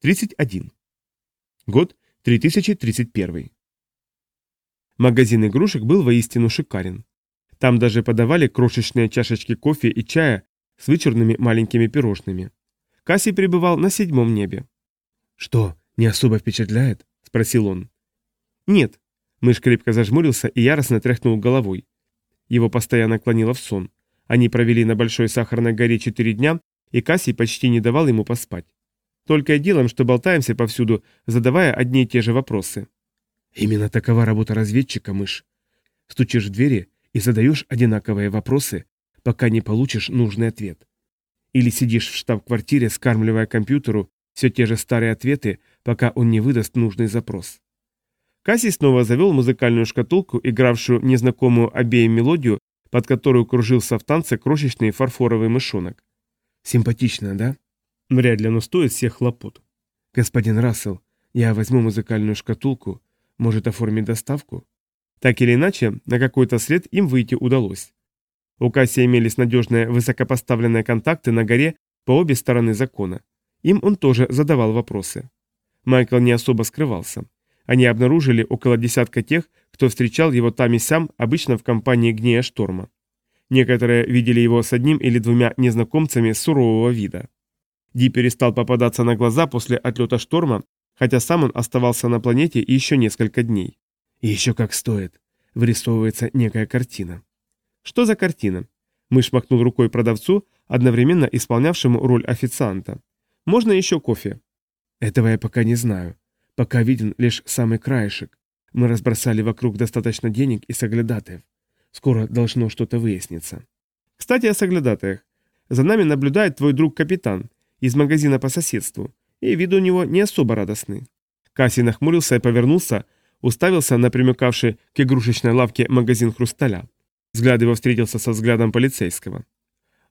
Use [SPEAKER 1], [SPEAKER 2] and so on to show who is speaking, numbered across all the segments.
[SPEAKER 1] 31. Год 3031. Магазин игрушек был воистину шикарен. Там даже подавали крошечные чашечки кофе и чая с вычурными маленькими пирожными. Кассий пребывал на седьмом небе.
[SPEAKER 2] «Что, не особо впечатляет?» – спросил он.
[SPEAKER 1] «Нет». Мышь крепко зажмурился и яростно тряхнул головой. Его постоянно клонило в сон. Они провели на Большой Сахарной горе четыре дня, и Кассий почти не давал ему поспать только и делом, что болтаемся повсюду, задавая одни и те же вопросы.
[SPEAKER 2] Именно такова работа разведчика, мышь. Стучишь в двери и задаешь одинаковые вопросы, пока не получишь нужный ответ. Или сидишь в штаб-квартире, скармливая компьютеру все те же старые ответы, пока он не выдаст нужный запрос.
[SPEAKER 1] Кассий снова завел музыкальную шкатулку, игравшую незнакомую обеим мелодию, под которую кружился в танце крошечный фарфоровый мышонок.
[SPEAKER 2] «Симпатично, да?»
[SPEAKER 1] Вряд ли оно стоит всех хлопот.
[SPEAKER 2] Господин Рассел, я возьму музыкальную шкатулку, может оформить доставку?
[SPEAKER 1] Так или иначе, на какой-то след им выйти удалось. У Касси имелись надежные высокопоставленные контакты на горе по обе стороны закона. Им он тоже задавал вопросы. Майкл не особо скрывался. Они обнаружили около десятка тех, кто встречал его там и сям, обычно в компании гнея шторма. Некоторые видели его с одним или двумя незнакомцами сурового вида. Ди перестал попадаться на глаза после отлета шторма, хотя сам он оставался на планете еще несколько дней.
[SPEAKER 2] И еще как стоит. Вырисовывается некая картина.
[SPEAKER 1] Что за картина? Мышь махнул рукой продавцу, одновременно исполнявшему роль официанта. Можно еще кофе?
[SPEAKER 2] Этого я пока не знаю. Пока виден лишь самый краешек. Мы разбросали вокруг достаточно денег и соглядатаев. Скоро должно что-то выясниться.
[SPEAKER 1] Кстати, о соглядатаях. За нами наблюдает твой друг-капитан, из магазина по соседству, и вид у него не особо радостный. Касси нахмурился и повернулся, уставился на примыкавший к игрушечной лавке магазин хрусталя. Взгляд его встретился со взглядом полицейского.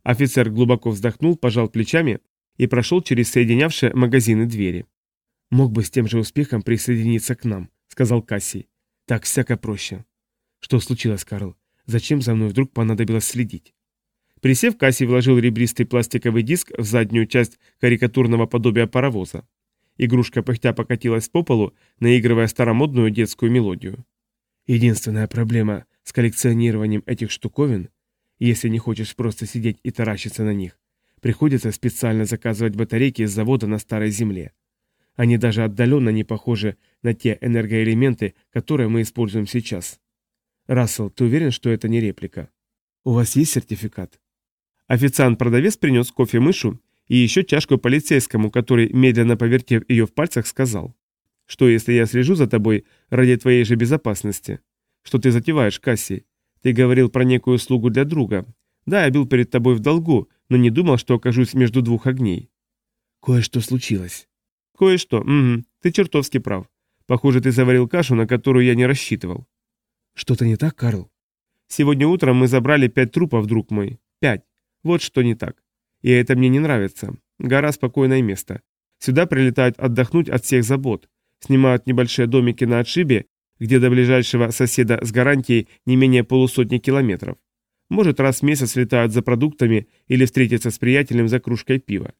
[SPEAKER 1] Офицер глубоко вздохнул, пожал плечами и прошел через соединявшие магазины двери.
[SPEAKER 2] «Мог бы с тем же успехом присоединиться к нам», — сказал Кассий. «Так всяко проще». «Что случилось, Карл? Зачем за мной вдруг понадобилось следить?»
[SPEAKER 1] Присев, Касси вложил ребристый пластиковый диск в заднюю часть карикатурного подобия паровоза. Игрушка пыхтя покатилась по полу, наигрывая старомодную детскую мелодию.
[SPEAKER 2] Единственная проблема с коллекционированием этих штуковин, если не хочешь просто сидеть и таращиться на них, приходится специально заказывать батарейки из завода на старой земле. Они даже отдаленно не похожи на те энергоэлементы, которые мы используем сейчас. Рассел, ты уверен, что это не реплика? У вас есть сертификат?
[SPEAKER 1] Официант-продавец принес кофе мышу и еще чашку полицейскому, который, медленно повертев ее в пальцах, сказал. «Что, если я слежу за тобой ради твоей же безопасности? Что ты затеваешь, Кассий? Ты говорил про некую услугу для друга. Да, я бил перед тобой в долгу, но не думал, что окажусь между двух огней».
[SPEAKER 2] «Кое-что случилось».
[SPEAKER 1] «Кое-что, угу. Ты чертовски прав. Похоже, ты заварил кашу, на которую я не рассчитывал».
[SPEAKER 2] «Что-то не так, Карл?»
[SPEAKER 1] «Сегодня утром мы забрали пять трупов, друг мой. Пять. Вот что не так. И это мне не нравится. Гора – спокойное место. Сюда прилетают отдохнуть от всех забот. Снимают небольшие домики на отшибе, где до ближайшего соседа с гарантией не менее полусотни километров. Может, раз в месяц летают за продуктами или встретиться с приятелем за кружкой пива.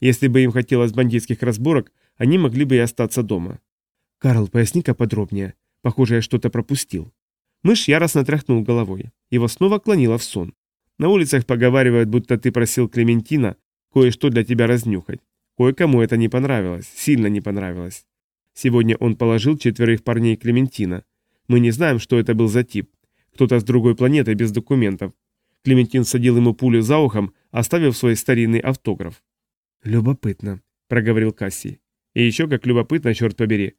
[SPEAKER 1] Если бы им хотелось бандитских разборок, они могли бы и остаться дома.
[SPEAKER 2] «Карл, поясни-ка подробнее. Похоже, я что-то пропустил».
[SPEAKER 1] Мышь яростно тряхнул головой. Его снова клонило в сон. На улицах поговаривают, будто ты просил Клементина кое-что для тебя разнюхать. Кое-кому это не понравилось, сильно не понравилось. Сегодня он положил четверых парней Клементина. Мы не знаем, что это был за тип. Кто-то с другой планеты без документов. Клементин садил ему пулю за ухом, оставив свой старинный автограф.
[SPEAKER 2] «Любопытно», — проговорил Касси.
[SPEAKER 1] «И еще как любопытно, черт побери.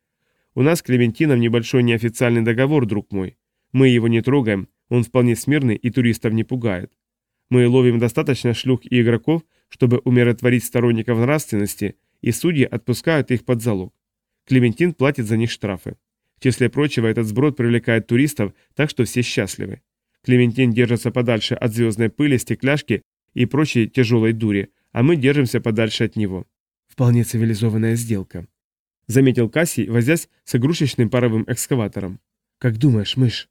[SPEAKER 1] У нас с Клементином небольшой неофициальный договор, друг мой. Мы его не трогаем, он вполне смирный и туристов не пугает. Мы ловим достаточно шлюх и игроков, чтобы умиротворить сторонников нравственности, и судьи отпускают их под залог. Клементин платит за них штрафы. В числе прочего, этот сброд привлекает туристов, так что все счастливы. Клементин держится подальше от звездной пыли, стекляшки и прочей тяжелой дури, а мы держимся подальше от него.
[SPEAKER 2] Вполне цивилизованная сделка.
[SPEAKER 1] Заметил Кассий, возясь с игрушечным паровым экскаватором.
[SPEAKER 2] «Как думаешь, мышь?»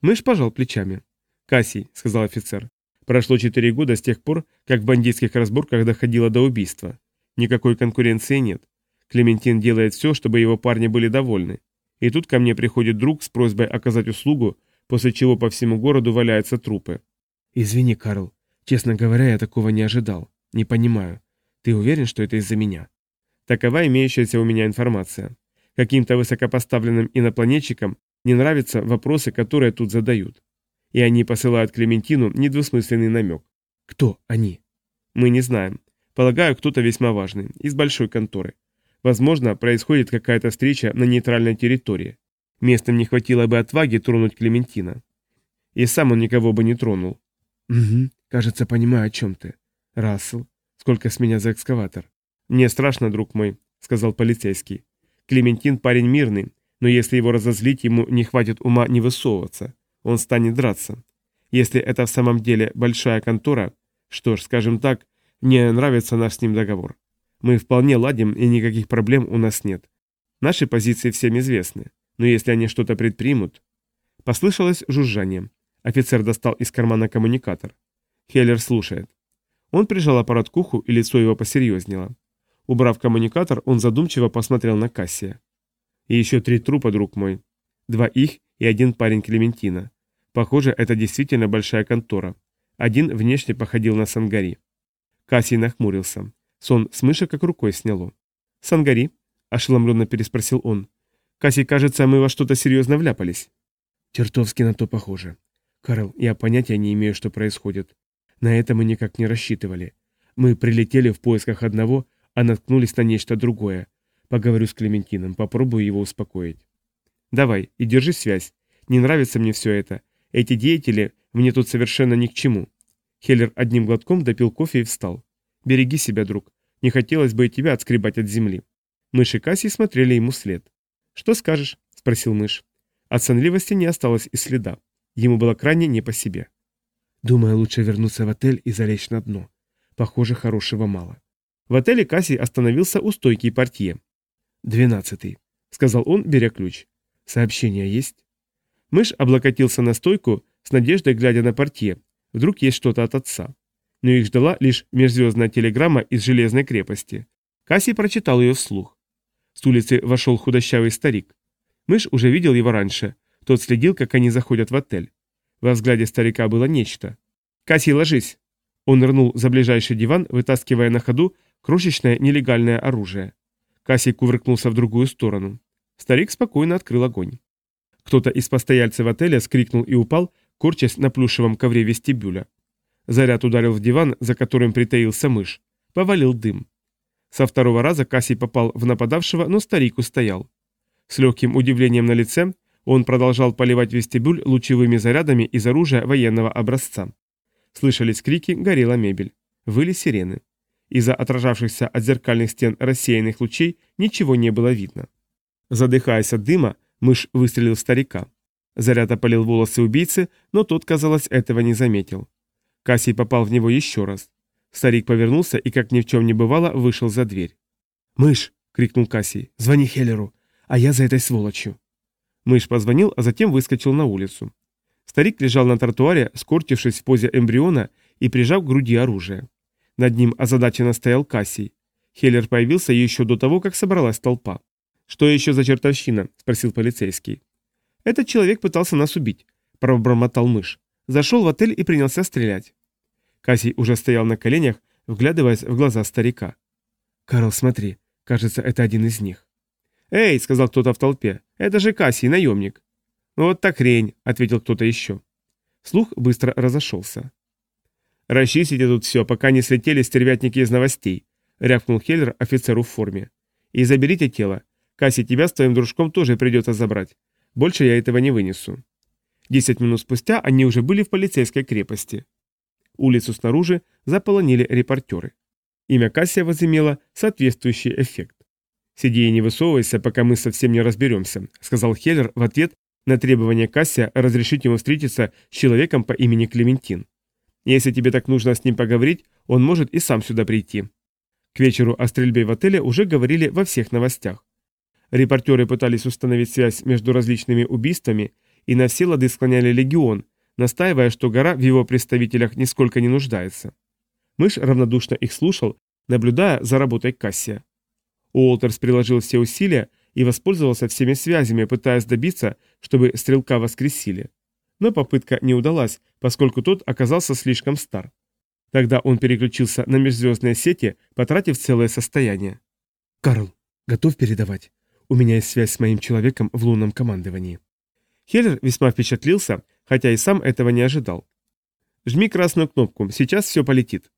[SPEAKER 1] Мышь пожал плечами. «Кассий», — сказал офицер, Прошло четыре года с тех пор, как в бандитских разборках доходило до убийства. Никакой конкуренции нет. Клементин делает все, чтобы его парни были довольны. И тут ко мне приходит друг с просьбой оказать услугу, после чего по всему городу валяются трупы.
[SPEAKER 2] «Извини, Карл. Честно говоря, я такого не ожидал. Не понимаю. Ты уверен, что это из-за меня?»
[SPEAKER 1] Такова имеющаяся у меня информация. Каким-то высокопоставленным инопланетчикам не нравятся вопросы, которые тут задают и они посылают Клементину недвусмысленный намек.
[SPEAKER 2] Кто они?
[SPEAKER 1] Мы не знаем. Полагаю, кто-то весьма важный, из большой конторы. Возможно, происходит какая-то встреча на нейтральной территории. Местным не хватило бы отваги тронуть Клементина. И сам он никого бы не тронул.
[SPEAKER 2] Угу, кажется, понимаю, о чем ты. Рассел, сколько с меня за экскаватор?
[SPEAKER 1] Мне страшно, друг мой, сказал полицейский. Клементин парень мирный, но если его разозлить, ему не хватит ума не высовываться. Он станет драться. Если это в самом деле большая контора, что ж, скажем так, мне нравится наш с ним договор. Мы вполне ладим, и никаких проблем у нас нет. Наши позиции всем известны, но если они что-то предпримут... Послышалось жужжание. Офицер достал из кармана коммуникатор. Хеллер слушает. Он прижал аппарат к уху, и лицо его посерьезнело. Убрав коммуникатор, он задумчиво посмотрел на Кассия. «И еще три трупа, друг мой. Два их и один парень Клементина. Похоже, это действительно большая контора. Один внешне походил на Сангари. Кассий нахмурился. Сон с мыши как рукой сняло. «Сангари?» – ошеломленно переспросил он. «Кассий, кажется, мы во что-то серьезно вляпались».
[SPEAKER 2] «Чертовски на то похоже. Карл, я понятия не имею, что происходит. На это мы никак не рассчитывали. Мы прилетели в поисках одного, а наткнулись на нечто другое. Поговорю с Клементином, попробую его успокоить». «Давай, и держи связь. Не нравится мне все это эти деятели мне тут совершенно ни к чему. Хеллер одним глотком допил кофе и встал. Береги себя, друг. Не хотелось бы и тебя отскребать от земли. Мышь и Кассий смотрели ему вслед. «Что скажешь?» – спросил мышь. От сонливости не осталось и следа. Ему было крайне не по себе. «Думаю, лучше вернуться в отель и залечь на дно. Похоже, хорошего мало».
[SPEAKER 1] В отеле Кассий остановился у стойки портье.
[SPEAKER 2] «Двенадцатый», — сказал он, беря ключ. «Сообщение есть?»
[SPEAKER 1] Мыш облокотился на стойку, с надеждой глядя на портье. Вдруг есть что-то от отца. Но их ждала лишь межзвездная телеграмма из Железной крепости. Кассий прочитал ее вслух. С улицы вошел худощавый старик. Мыш уже видел его раньше. Тот следил, как они заходят в отель. Во взгляде старика было нечто. «Кассий, ложись!» Он нырнул за ближайший диван, вытаскивая на ходу крошечное нелегальное оружие. Кассий кувыркнулся в другую сторону. Старик спокойно открыл огонь. Кто-то из постояльцев отеля скрикнул и упал, корчась на плюшевом ковре вестибюля. Заряд ударил в диван, за которым притаился мышь. Повалил дым. Со второго раза Кассий попал в нападавшего, но старик устоял. С легким удивлением на лице он продолжал поливать вестибюль лучевыми зарядами из оружия военного образца. Слышались крики, горела мебель. Выли сирены. Из-за отражавшихся от зеркальных стен рассеянных лучей ничего не было видно. Задыхаясь от дыма, Мышь выстрелил в старика. Заряд опалил волосы убийцы, но тот, казалось, этого не заметил. Кассий попал в него еще раз. Старик повернулся и, как ни в чем не бывало, вышел за дверь.
[SPEAKER 2] «Мышь!» — крикнул Кассий. «Звони Хеллеру, а я за этой сволочью!»
[SPEAKER 1] Мышь позвонил, а затем выскочил на улицу. Старик лежал на тротуаре, скорчившись в позе эмбриона и прижав к груди оружие. Над ним озадаченно стоял Кассий. Хеллер появился еще до того, как собралась толпа. «Что еще за чертовщина?» – спросил полицейский. «Этот человек пытался нас убить», – пробормотал мышь. Зашел в отель и принялся стрелять. Кассий уже стоял на коленях, вглядываясь в глаза старика.
[SPEAKER 2] «Карл, смотри, кажется, это один из них».
[SPEAKER 1] «Эй!» – сказал кто-то в толпе. «Это же Кассий, наемник!» «Вот так рень, – ответил кто-то еще. Слух быстро разошелся. «Расчистите тут все, пока не слетели стервятники из новостей», – рявкнул Хеллер офицеру в форме. «И заберите тело. Касси тебя с твоим дружком тоже придется забрать. Больше я этого не вынесу». Десять минут спустя они уже были в полицейской крепости. Улицу снаружи заполонили репортеры. Имя Кассия возымело соответствующий эффект. «Сиди и не высовывайся, пока мы совсем не разберемся», — сказал Хеллер в ответ на требование Кассия разрешить ему встретиться с человеком по имени Клементин. «Если тебе так нужно с ним поговорить, он может и сам сюда прийти». К вечеру о стрельбе в отеле уже говорили во всех новостях. Репортеры пытались установить связь между различными убийствами, и на все лады склоняли легион, настаивая, что гора в его представителях нисколько не нуждается. Мышь равнодушно их слушал, наблюдая за работой Кассия. Уолтерс приложил все усилия и воспользовался всеми связями, пытаясь добиться, чтобы стрелка воскресили. Но попытка не удалась, поскольку тот оказался слишком стар. Тогда он переключился на межзвездные сети, потратив целое состояние.
[SPEAKER 2] «Карл, готов передавать?» У меня есть связь с моим человеком в лунном командовании».
[SPEAKER 1] Хеллер весьма впечатлился, хотя и сам этого не ожидал. «Жми красную кнопку, сейчас все полетит».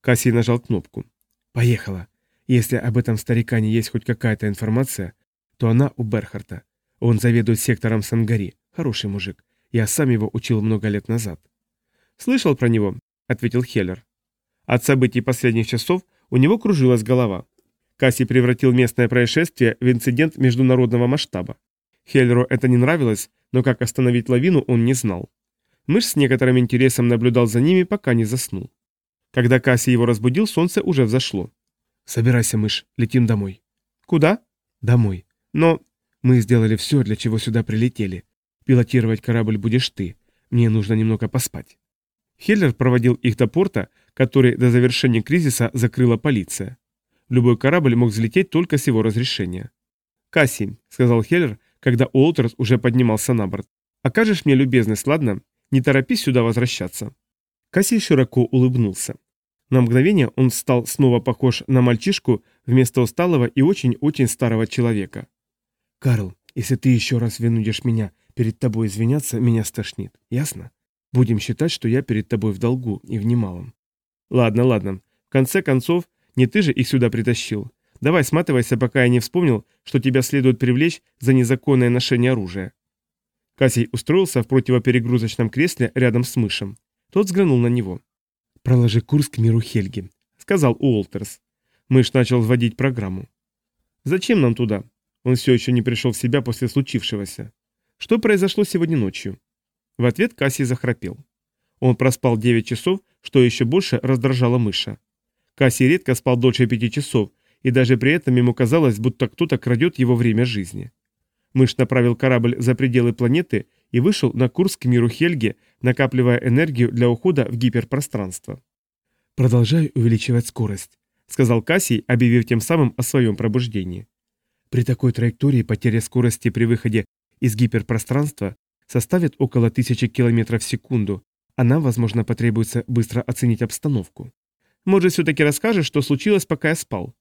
[SPEAKER 1] Касси нажал кнопку.
[SPEAKER 2] «Поехала. Если об этом старикане есть хоть какая-то информация, то она у Берхарта. Он заведует сектором Сангари. Хороший мужик. Я сам его учил много лет назад».
[SPEAKER 1] «Слышал про него», — ответил Хеллер. От событий последних часов у него кружилась голова. Касси превратил местное происшествие в инцидент международного масштаба. Хеллеру это не нравилось, но как остановить лавину он не знал. Мышь с некоторым интересом наблюдал за ними, пока не заснул. Когда Касси его разбудил, солнце уже взошло.
[SPEAKER 2] «Собирайся, мышь, летим домой».
[SPEAKER 1] «Куда?»
[SPEAKER 2] «Домой.
[SPEAKER 1] Но
[SPEAKER 2] мы сделали все, для чего сюда прилетели. Пилотировать корабль будешь ты. Мне нужно немного поспать».
[SPEAKER 1] Хеллер проводил их до порта, который до завершения кризиса закрыла полиция. Любой корабль мог взлететь только с его разрешения. «Кассий», — сказал Хеллер, когда Уолтерс уже поднимался на борт, — «окажешь мне любезность, ладно? Не торопись сюда возвращаться». Кассий широко улыбнулся. На мгновение он стал снова похож на мальчишку вместо усталого и очень-очень старого человека.
[SPEAKER 2] «Карл, если ты еще раз вынудишь меня перед тобой извиняться, меня стошнит, ясно? Будем считать, что я перед тобой в долгу и в немалом».
[SPEAKER 1] «Ладно, ладно. В конце концов, не ты же их сюда притащил. Давай сматывайся, пока я не вспомнил, что тебя следует привлечь за незаконное ношение оружия». Касий устроился в противоперегрузочном кресле рядом с мышем. Тот взглянул на него.
[SPEAKER 2] «Проложи курс к миру Хельги», — сказал Уолтерс.
[SPEAKER 1] Мышь начал вводить программу. «Зачем нам туда?» Он все еще не пришел в себя после случившегося. «Что произошло сегодня ночью?» В ответ Кассий захрапел. Он проспал 9 часов, что еще больше раздражало мыша. Касси редко спал дольше пяти часов, и даже при этом ему казалось, будто кто-то крадет его время жизни. Мышь направил корабль за пределы планеты и вышел на курс к миру Хельги, накапливая энергию для ухода в гиперпространство.
[SPEAKER 2] «Продолжай увеличивать скорость», — сказал Кассий, объявив тем самым о своем пробуждении. «При такой траектории потеря скорости при выходе из гиперпространства составит около тысячи километров в секунду, а нам, возможно, потребуется быстро оценить обстановку.
[SPEAKER 1] Может, все-таки расскажешь, что случилось, пока я спал?»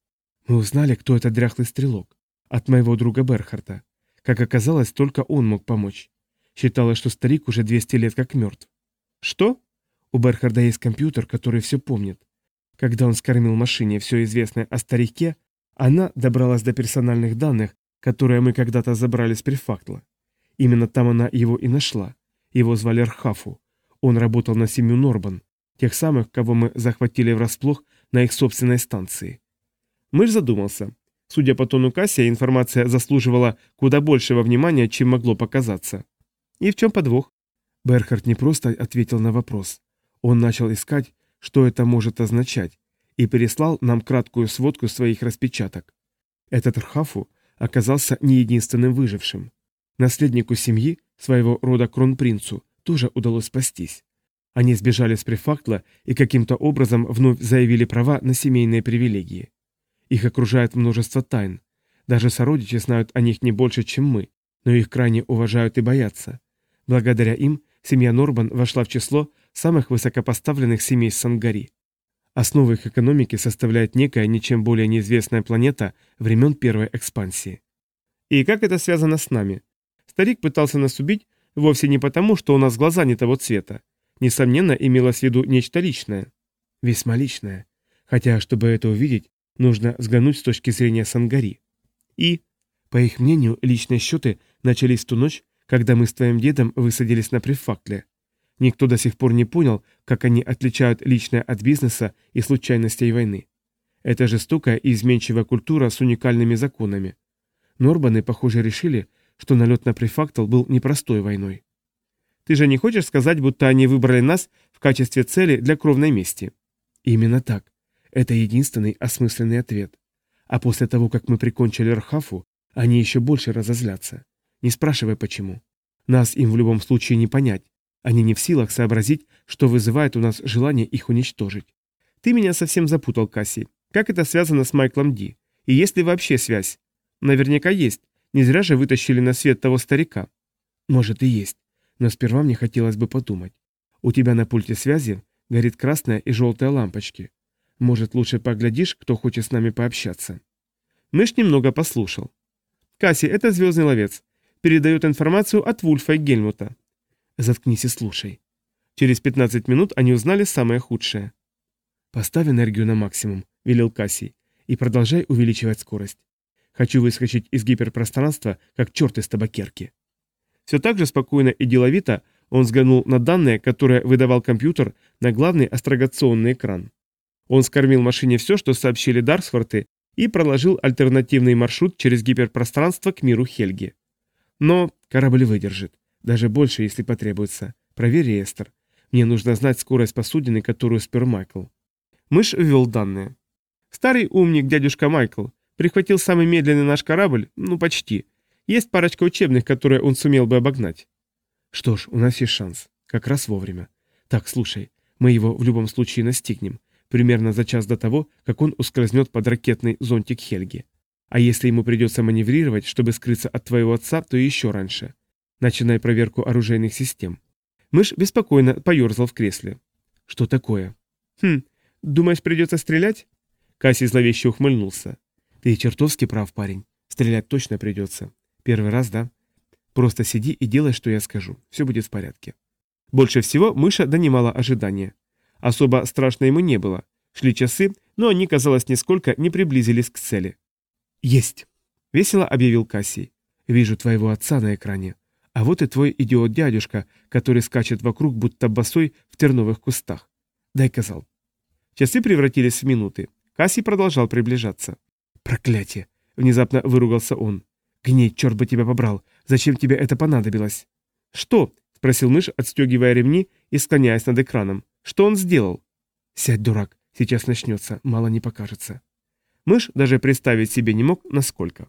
[SPEAKER 2] Мы узнали, кто этот дряхлый стрелок. От моего друга Берхарта. Как оказалось, только он мог помочь. Считалось, что старик уже 200 лет как мертв.
[SPEAKER 1] «Что?»
[SPEAKER 2] У Берхарда есть компьютер, который все помнит. Когда он скормил машине все известное о старике, она добралась до персональных данных, которые мы когда-то забрали с префактла. Именно там она его и нашла. Его звали Архафу. Он работал на семью Норбан, тех самых, кого мы захватили врасплох на их собственной станции.
[SPEAKER 1] Мышь задумался. Судя по тону Кассия, информация заслуживала куда большего внимания, чем могло показаться. И в чем подвох?
[SPEAKER 2] Берхард не просто ответил на вопрос. Он начал искать, что это может означать, и переслал нам краткую сводку своих распечаток. Этот Рхафу оказался не единственным выжившим. Наследнику семьи, своего рода кронпринцу, тоже удалось спастись. Они сбежали с префактла и каким-то образом вновь заявили права на семейные привилегии. Их окружает множество тайн. Даже сородичи знают о них не больше, чем мы, но их крайне уважают и боятся. Благодаря им семья Норбан вошла в число самых высокопоставленных семей Сангари. Основой их экономики составляет некая, ничем более неизвестная планета времен первой экспансии.
[SPEAKER 1] И как это связано с нами? Старик пытался нас убить вовсе не потому, что у нас глаза не того цвета несомненно, имела в виду нечто личное.
[SPEAKER 2] Весьма личное. Хотя, чтобы это увидеть, нужно взглянуть с точки зрения Сангари. И, по их мнению, личные счеты начались в ту ночь, когда мы с твоим дедом высадились на префактле. Никто до сих пор не понял, как они отличают личное от бизнеса и случайностей войны. Это жестокая и изменчивая культура с уникальными законами. Норбаны, похоже, решили, что налет на префактл был непростой войной.
[SPEAKER 1] Ты же не хочешь сказать, будто они выбрали нас в качестве цели для кровной мести?
[SPEAKER 2] Именно так. Это единственный осмысленный ответ. А после того, как мы прикончили Рхафу, они еще больше разозлятся. Не спрашивай почему. Нас им в любом случае не понять. Они не в силах сообразить, что вызывает у нас желание их уничтожить.
[SPEAKER 1] Ты меня совсем запутал, Касси. Как это связано с Майклом Ди? И есть ли вообще связь? Наверняка есть. Не зря же вытащили на свет того старика.
[SPEAKER 2] Может и есть но сперва мне хотелось бы подумать. У тебя на пульте связи горит красная и желтая лампочки. Может, лучше поглядишь, кто хочет с нами пообщаться.
[SPEAKER 1] Мышь немного послушал. Касси, это звездный ловец. Передает информацию от Вульфа и Гельмута.
[SPEAKER 2] Заткнись и слушай.
[SPEAKER 1] Через 15 минут они узнали самое худшее.
[SPEAKER 2] «Поставь энергию на максимум», — велел Кассий, — «и продолжай увеличивать скорость. Хочу выскочить из гиперпространства, как черт из табакерки».
[SPEAKER 1] Все так же спокойно и деловито он взглянул на данные, которые выдавал компьютер на главный астрогационный экран. Он скормил машине все, что сообщили Дарсворты, и проложил альтернативный маршрут через гиперпространство к миру Хельги.
[SPEAKER 2] Но корабль выдержит. Даже больше, если потребуется. Проверь реестр. Мне нужно знать скорость посудины, которую спер Майкл.
[SPEAKER 1] Мышь ввел данные. Старый умник дядюшка Майкл прихватил самый медленный наш корабль, ну почти, есть парочка учебных, которые он сумел бы обогнать.
[SPEAKER 2] Что ж, у нас есть шанс. Как раз вовремя. Так, слушай, мы его в любом случае настигнем. Примерно за час до того, как он ускользнет под ракетный зонтик Хельги. А если ему придется маневрировать, чтобы скрыться от твоего отца, то еще раньше. Начинай проверку оружейных систем.
[SPEAKER 1] Мышь беспокойно поерзал в кресле.
[SPEAKER 2] Что такое?
[SPEAKER 1] Хм, думаешь, придется стрелять? Касси зловеще ухмыльнулся.
[SPEAKER 2] Ты чертовски прав, парень. Стрелять точно придется. Первый раз, да? Просто сиди и делай, что я скажу. Все будет в порядке.
[SPEAKER 1] Больше всего мыша донимала ожидания. Особо страшно ему не было. Шли часы, но они, казалось, нисколько не приблизились к цели.
[SPEAKER 2] «Есть!» — весело объявил Кассий. «Вижу твоего отца на экране. А вот и твой идиот-дядюшка, который скачет вокруг, будто босой в терновых кустах. Дай казал».
[SPEAKER 1] Часы превратились в минуты. Кассий продолжал приближаться.
[SPEAKER 2] «Проклятие!» — внезапно выругался он. «Гнить, черт бы тебя побрал! Зачем тебе это понадобилось?»
[SPEAKER 1] «Что?» — спросил мышь, отстегивая ремни и склоняясь над экраном. «Что он сделал?»
[SPEAKER 2] «Сядь, дурак, сейчас начнется, мало не покажется».
[SPEAKER 1] Мышь даже представить себе не мог, насколько.